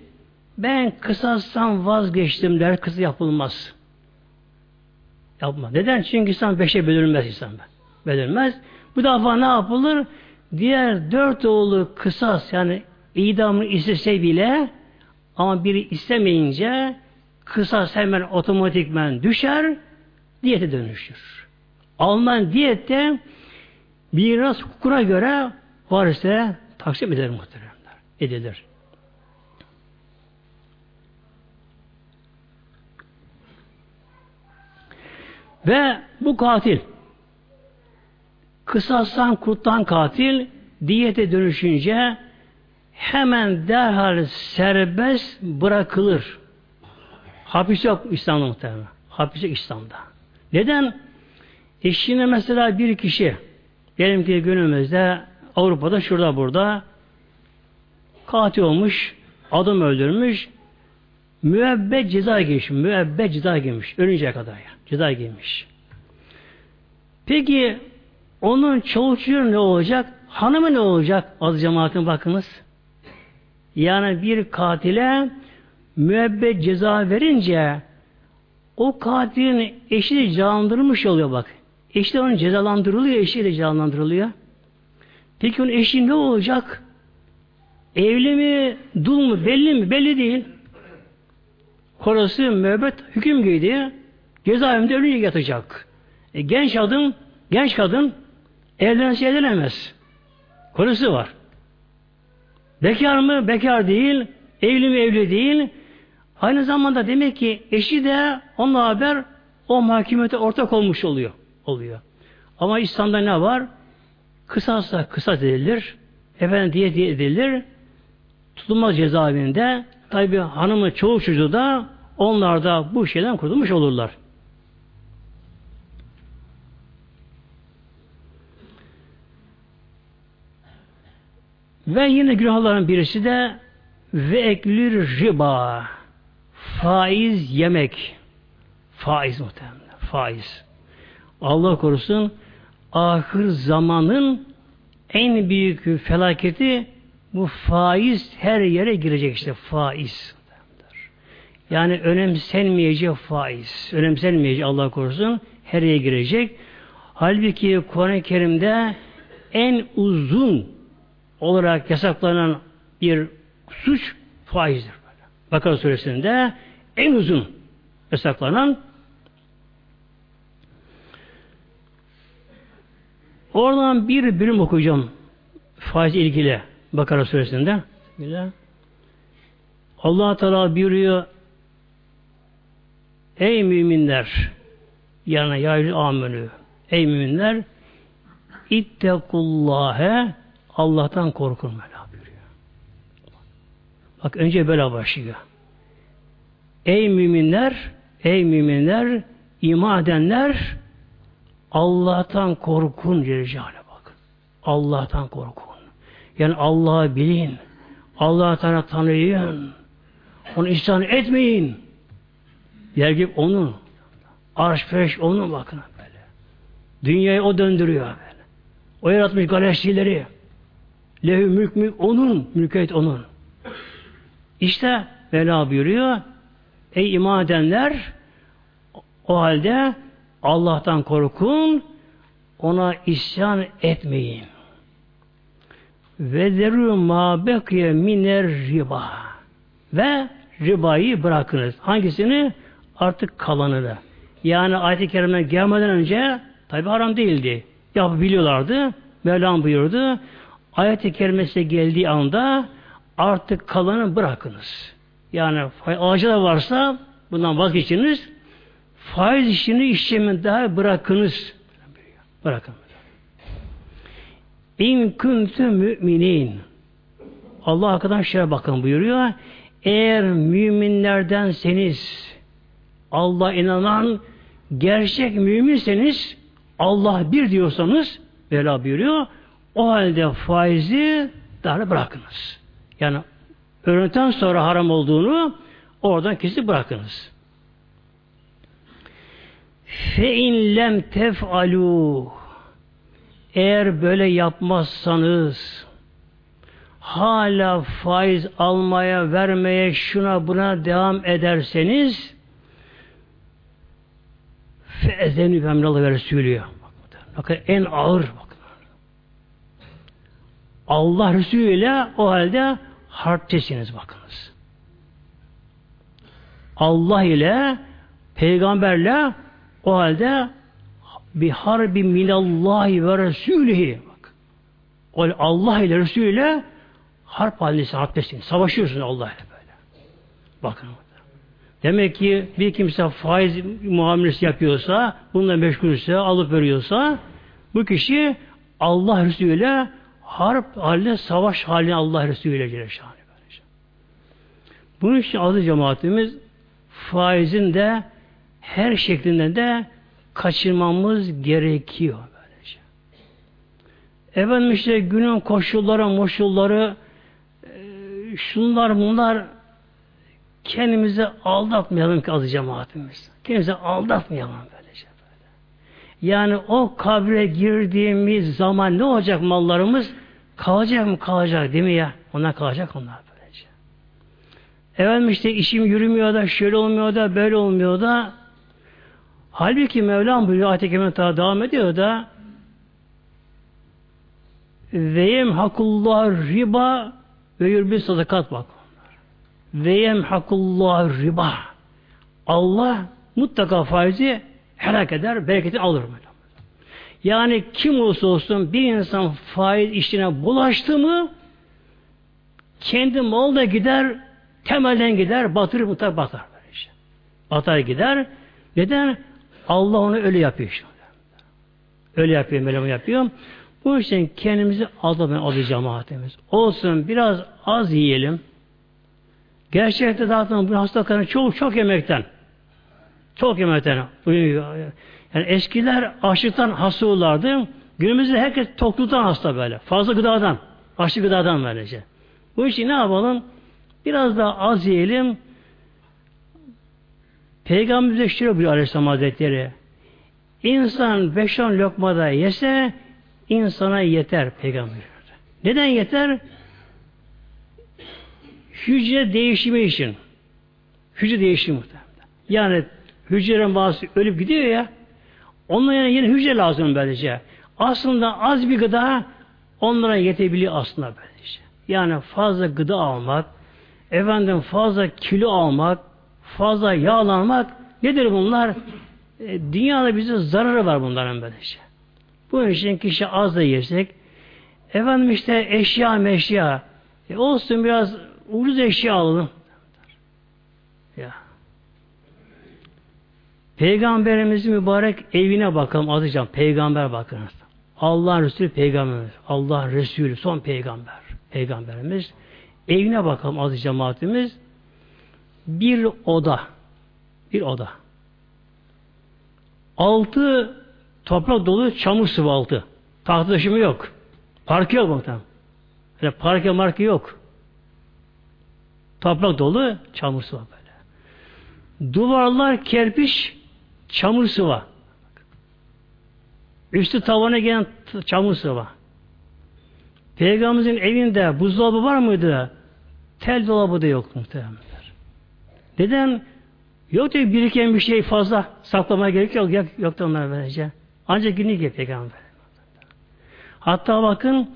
ben kısastan vazgeçtim der, kısa yapılmaz. Yapma. Neden? Çünkü insan beşe bölünmez insan. Bölünmez. Bu defa ne yapılır? Diğer dört oğlu kısas yani idamını istese bile ama biri istemeyince kısas hemen otomatikmen düşer, diyete dönüşür. Alınan diyette miras hukukuna göre varislere taksim edilir muhteremler. Edilir. Ve bu katil kısastan kurttan katil diyete dönüşünce hemen derhal serbest bırakılır. Hapis yok İslam'da muhtemelen. Hapis yok İslam'da. Neden? Eşine mesela bir kişi diyelim ki günümüzde Avrupa'da şurada burada katil olmuş, adam öldürmüş, müebbet ceza giymiş, müebbet ceza giymiş, ölünceye kadar ya, ceza giymiş. Peki onun çoluk ne olacak? Hanımı ne olacak? Az cemaatin bakınız. Yani bir katile müebbet ceza verince o katilin eşi de cezalandırılmış oluyor bak. Eşi de onun cezalandırılıyor, eşi de cezalandırılıyor. Peki onun eşi ne olacak? Evli mi, dul mu, belli mi? Belli değil. Korası müebbet hüküm giydi. Cezaevinde ölünce yatacak. E, genç adam, genç kadın evlense evlenemez. Konusu var. Bekar mı? Bekar değil. Evli mi? Evli değil. Aynı zamanda demek ki eşi de onunla haber o mahkemete ortak olmuş oluyor. oluyor. Ama İslam'da ne var? Kısasla kısas edilir. Efendim diye diye edilir. Tutulmaz cezaevinde tabi hanımı çoğu çocuğu da onlar da bu şeyden kurtulmuş olurlar. Ve yine günahların birisi de ve eklür riba. Faiz yemek. Faiz muhtemelen. Faiz. Allah korusun ahir zamanın en büyük felaketi bu faiz her yere girecek işte faiz. Yani önemsenmeyecek faiz. Önemsenmeyecek Allah korusun her yere girecek. Halbuki Kur'an-ı Kerim'de en uzun olarak yasaklanan bir suç faizdir. Bakara suresinde en uzun yasaklanan oradan bir bölüm okuyacağım faiz ilgili Bakara suresinde. Allah Teala buyuruyor Ey müminler yana yaylı amenü Ey müminler ittekullâhe Allah'tan korkun. Bak önce böyle başlıyor. Ey müminler, ey müminler, iman edenler Allah'tan korkun Celle bak. Allah'tan korkun. Yani Allah'ı bilin. Allah'tan tanıyın. Onu isyan etmeyin. Yergip onun. Arş peş onun bakın böyle. Dünyayı o döndürüyor böyle. O yaratmış galaksileri. Lehü mülk mülk onun, mülkiyet onun. İşte Mevla buyuruyor, ey iman edenler, o halde Allah'tan korkun, ona isyan etmeyin. Ve deru ma bekiye miner riba. Ve ribayı bırakınız. Hangisini? Artık kalanını. Yani ayet-i kerime gelmeden önce tabi haram değildi. Yapabiliyorlardı. Mevlam buyurdu ayet-i kerimesi geldiği anda artık kalanı bırakınız. Yani ağacı da varsa bundan vazgeçiniz. Faiz işini işlemin daha bırakınız. Bırakın. İn kuntu müminin. Allah hakkında şöyle bakın buyuruyor. Eğer müminlerdenseniz Allah inanan gerçek müminseniz Allah bir diyorsanız Bela buyuruyor o halde faizi daha bırakınız. Yani öğrendikten sonra haram olduğunu oradan kesip bırakınız. Fe in lem tef'alu eğer böyle yapmazsanız hala faiz almaya, vermeye, şuna buna devam ederseniz feezenü femnallah ve bakın en ağır bakın. Allah Resulü ile o halde harptesiniz bakınız. Allah ile peygamberle o halde bir harbi minallahi ve resulihi bak. Allah ile Resulü ile harp halindesin, harptesin. Savaşıyorsun Allah ile böyle. Bakın. Demek ki bir kimse faiz muamelesi yapıyorsa, bununla meşgulse, alıp veriyorsa, bu kişi Allah Resulü ile harp haline, savaş haline Allah Resulü ile Celle Bunun için adı cemaatimiz faizin de her şeklinde de kaçırmamız gerekiyor. Böylece. Efendim işte günün koşulları, moşulları e, şunlar bunlar kendimizi aldatmayalım ki azı cemaatimiz. Kendimizi aldatmayalım böylece. Böyle. Yani o kabre girdiğimiz zaman ne olacak mallarımız? Kalacak mı? Kalacak değil mi ya? Ona kalacak onlar böylece. Efendim işte işim yürümüyor da şöyle olmuyor da böyle olmuyor da Halbuki Mevlam buyuruyor ayet-i daha devam ediyor da ve yemhakullah riba ve yürbi sadakat bak. Ve yemhakullah riba. Allah mutlaka faizi helak eder, bereketi alır. Yani kim olursa olsun bir insan faiz işine bulaştı mı kendi mal da gider, temelden gider, batır mutlaka batar. Işte. Batar gider. Neden? Allah onu öyle yapıyor işte. Öyle yapıyor, böyle yapıyor. Bu için kendimizi aldatmayalım adı cemaatimiz. Olsun biraz az yiyelim. Gerçekten zaten bu hastalıkların çok çok yemekten. Çok yemekten. Yani eskiler açlıktan hasta olurlardı. Günümüzde herkes tokluktan hasta böyle. Fazla gıdadan. Açlık gıdadan böylece. Bu için ne yapalım? Biraz daha az yiyelim. Peygamberimize şöyle buyuruyor Aleyhisselam Hazretleri. İnsan beş on lokmada yese insana yeter peygamber. Neden yeter? Hücre değişimi için. Hücre değişimi muhtemelen. Yani hücrelerin bazı ölüp gidiyor ya onlara yani yeni hücre lazım böylece. Aslında az bir gıda onlara yetebiliyor aslında böylece. Yani fazla gıda almak, efendim fazla kilo almak, fazla yağlanmak nedir bunlar? E, dünyada bize zararı var bunların böylece. Bu için kişi az da yersek efendim işte eşya meşya e, olsun biraz ucuz eşya alalım. Ya. Peygamberimizin mübarek evine bakalım adıcan. Peygamber bakınız. Allah Resulü peygamberimiz. Allah Resulü son peygamber. Peygamberimiz. Evine bakalım adı cemaatimiz bir oda. Bir oda. Altı toprak dolu çamur sıvı altı. Tahta taşımı yok. Park yok muhtemelen. Öyle parke marka yok. Toprak dolu çamur sıvı böyle. Duvarlar kerpiç çamur sıvı. Üstü tavana gelen çamur sıvı. Peygamberimizin evinde buzdolabı var mıydı? Tel dolabı da yok muhtemelen. Neden? Yok diyor biriken bir şey fazla saklamaya gerek yok. Yok, yok da onlar böylece. Ancak günlük yapıyor peygamber. Hatta bakın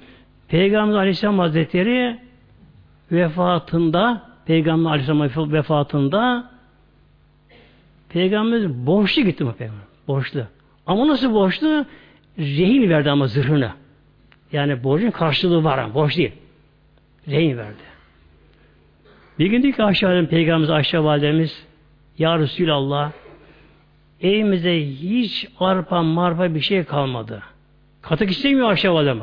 Peygamber Aleyhisselam Hazretleri vefatında Peygamber Aleyhisselam vefatında Peygamber borçlu gitti mi Peygamber? Borçlu. Ama nasıl borçlu? Rehin verdi ama zırhını. Yani borcun karşılığı var ama borç değil. Rehin verdi. Bir gün diyor ki aşağıdan Peygamberimiz Ayşe Validemiz Ya Resulallah evimizde hiç arpa marpa bir şey kalmadı. Katık istemiyor Ayşe Validem.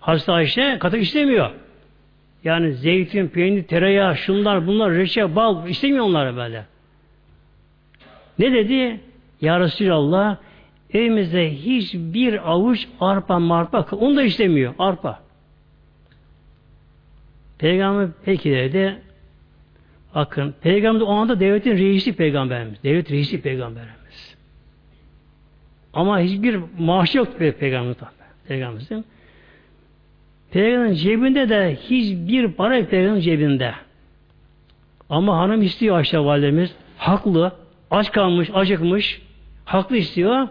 Hasta Ayşe katık istemiyor. Yani zeytin, peynir, tereyağı, şunlar, bunlar, reçel, bal istemiyor onları böyle. Ne dedi? Ya Resulallah evimizde hiçbir avuç arpa marpa onu da istemiyor. Arpa. Peygamber peki dedi Bakın Peygamber o anda devletin reisi peygamberimiz. Devlet reisi peygamberimiz. Ama hiçbir maaşı yok Peygamber Peygamberimizin. Peygamberin cebinde de hiçbir para yok Peygamberin cebinde. Ama hanım istiyor Ayşe validemiz. Haklı. Aç kalmış, acıkmış. Haklı istiyor.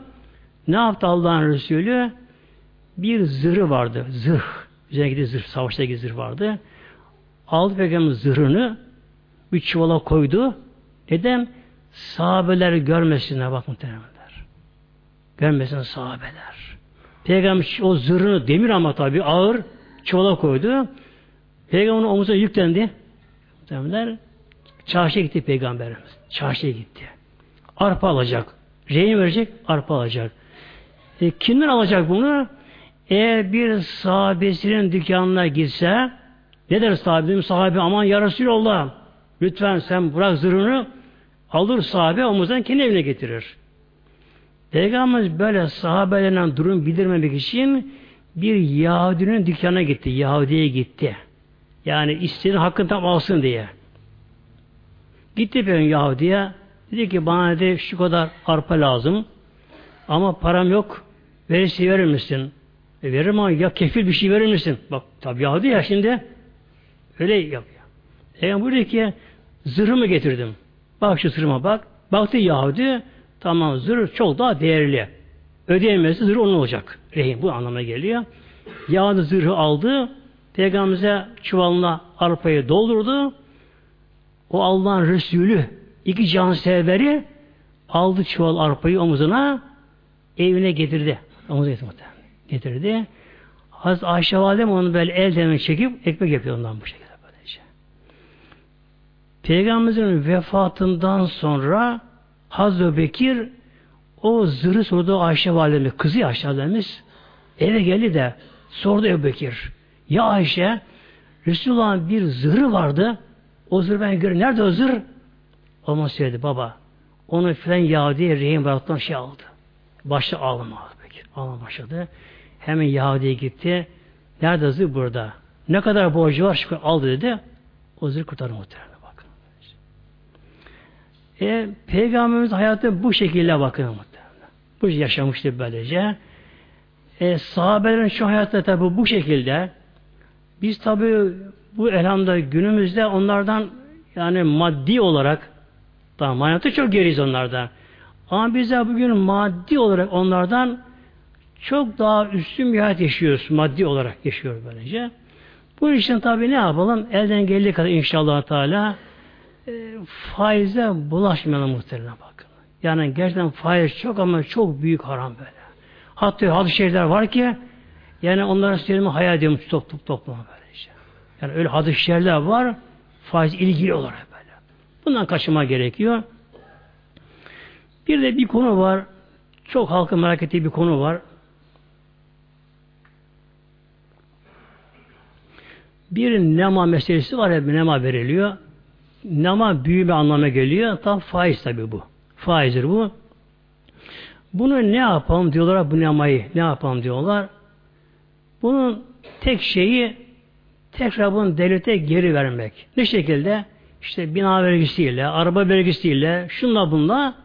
Ne yaptı Allah'ın Resulü? Bir zırhı vardı. Zırh. Üzerindeki zırh, savaştaki zırh vardı. Aldı Peygamber zırhını bir çuvala koydu. Neden? Sahabeler görmesine bak muhtemelenler. Görmesin sahabeler. Peygamber o zırhını demir ama tabi ağır çuvala koydu. Peygamberin omuzuna yüklendi. Muhtemelenler çarşıya gitti Peygamberimiz. Çarşıya gitti. Arpa alacak. Rehin verecek, arpa alacak. E, kimden alacak bunu? Eğer bir sahabesinin dükkanına gitse ne der sahabe? Sahabe aman ya Resulallah lütfen sen bırak zırhını alır sahabe omuzdan kendi evine getirir. Peygamberimiz böyle sahabelerden durum bildirmemek için bir Yahudinin dükkanına gitti. Yahudi'ye gitti. Yani istediğin hakkını tam alsın diye. Gitti ben Yahudi'ye. Dedi ki bana dedi şu kadar arpa lazım. Ama param yok. Verirse verir misin? E veririm ama ya kefil bir şey verir misin? Bak tabi Yahudi ya şimdi. Öyle yapıyor. Peygamber buyuruyor ki zırhımı getirdim. Bak şu zırhıma bak. Baktı Yahudi tamam zırh çok daha değerli. Ödeyemezse zırh onun olacak. Rehin bu anlama geliyor. Yahudi zırhı aldı. Peygamberimize çuvalına arpayı doldurdu. O Allah'ın Resulü iki can severi aldı çuval arpayı omuzuna evine getirdi. Omuzuna getirdi. getirdi. Hazreti Ayşe Validem onu böyle elden çekip ekmek yapıyor ondan bu şekilde. Böylece. Peygamberimizin vefatından sonra Hazreti Bekir o zırhı sordu Ayşe Validemiz, kızı Ayşe Validemiz eve geldi de sordu Ebu Bekir. Ya Ayşe Resulullah'ın bir zırhı vardı. O zırh ben görüyorum. Nerede o zırh? Ama söyledi baba. Onu filan Yahudi'ye rehin bıraktıktan şey aldı. Başı ağlama Bekir. Ağlama başladı. Hemen Yahudi'ye gitti. Nerede zırh? Burada. Ne kadar borcu var? Şu aldı dedi. O zırh kurtardı muhtemelen. Bakın. E, Peygamberimiz hayatı bu şekilde bakın muhtemelen. Bu yaşamıştı böylece. E, sahabelerin şu hayatta tabi bu şekilde biz tabi bu elhamda günümüzde onlardan yani maddi olarak tamam manatı çok geriyiz onlardan. Ama biz de bugün maddi olarak onlardan çok daha üstün bir hayat yaşıyoruz. Maddi olarak yaşıyoruz böylece. Bu için tabi ne yapalım? Elden geldiği kadar inşallah Teala e, faize bulaşmayalım muhtemelen bakın. Yani gerçekten faiz çok ama çok büyük haram böyle. Hatta hadis şeyler var ki yani onların söylemi hayal ediyorum top, topluma böylece. Yani öyle hadis şeyler var faiz ilgili olarak. Bundan kaçınma gerekiyor. Bir de bir konu var. Çok halkın merak ettiği bir konu var. Bir nema meselesi var bir nema veriliyor. Nema büyüme anlamına geliyor. Tam faiz tabi bu. Faizdir bu. Bunu ne yapalım diyorlar bu nemayı. Ne yapalım diyorlar. Bunun tek şeyi tekrar bunu devlete geri vermek. Ne şekilde? İşte bina vergisiyle, araba vergisiyle, şunla bunla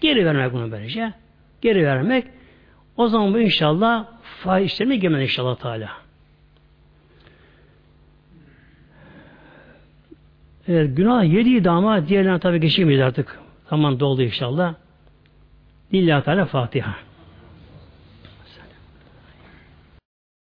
geri vermek bunu böylece. Geri vermek. O zaman bu inşallah faiz işlerine girmez inşallah Teala. Evet, günah yediydi ama diğerlerine tabi geçemeyiz artık. Zaman doldu inşallah. Lillahi Teala Fatiha.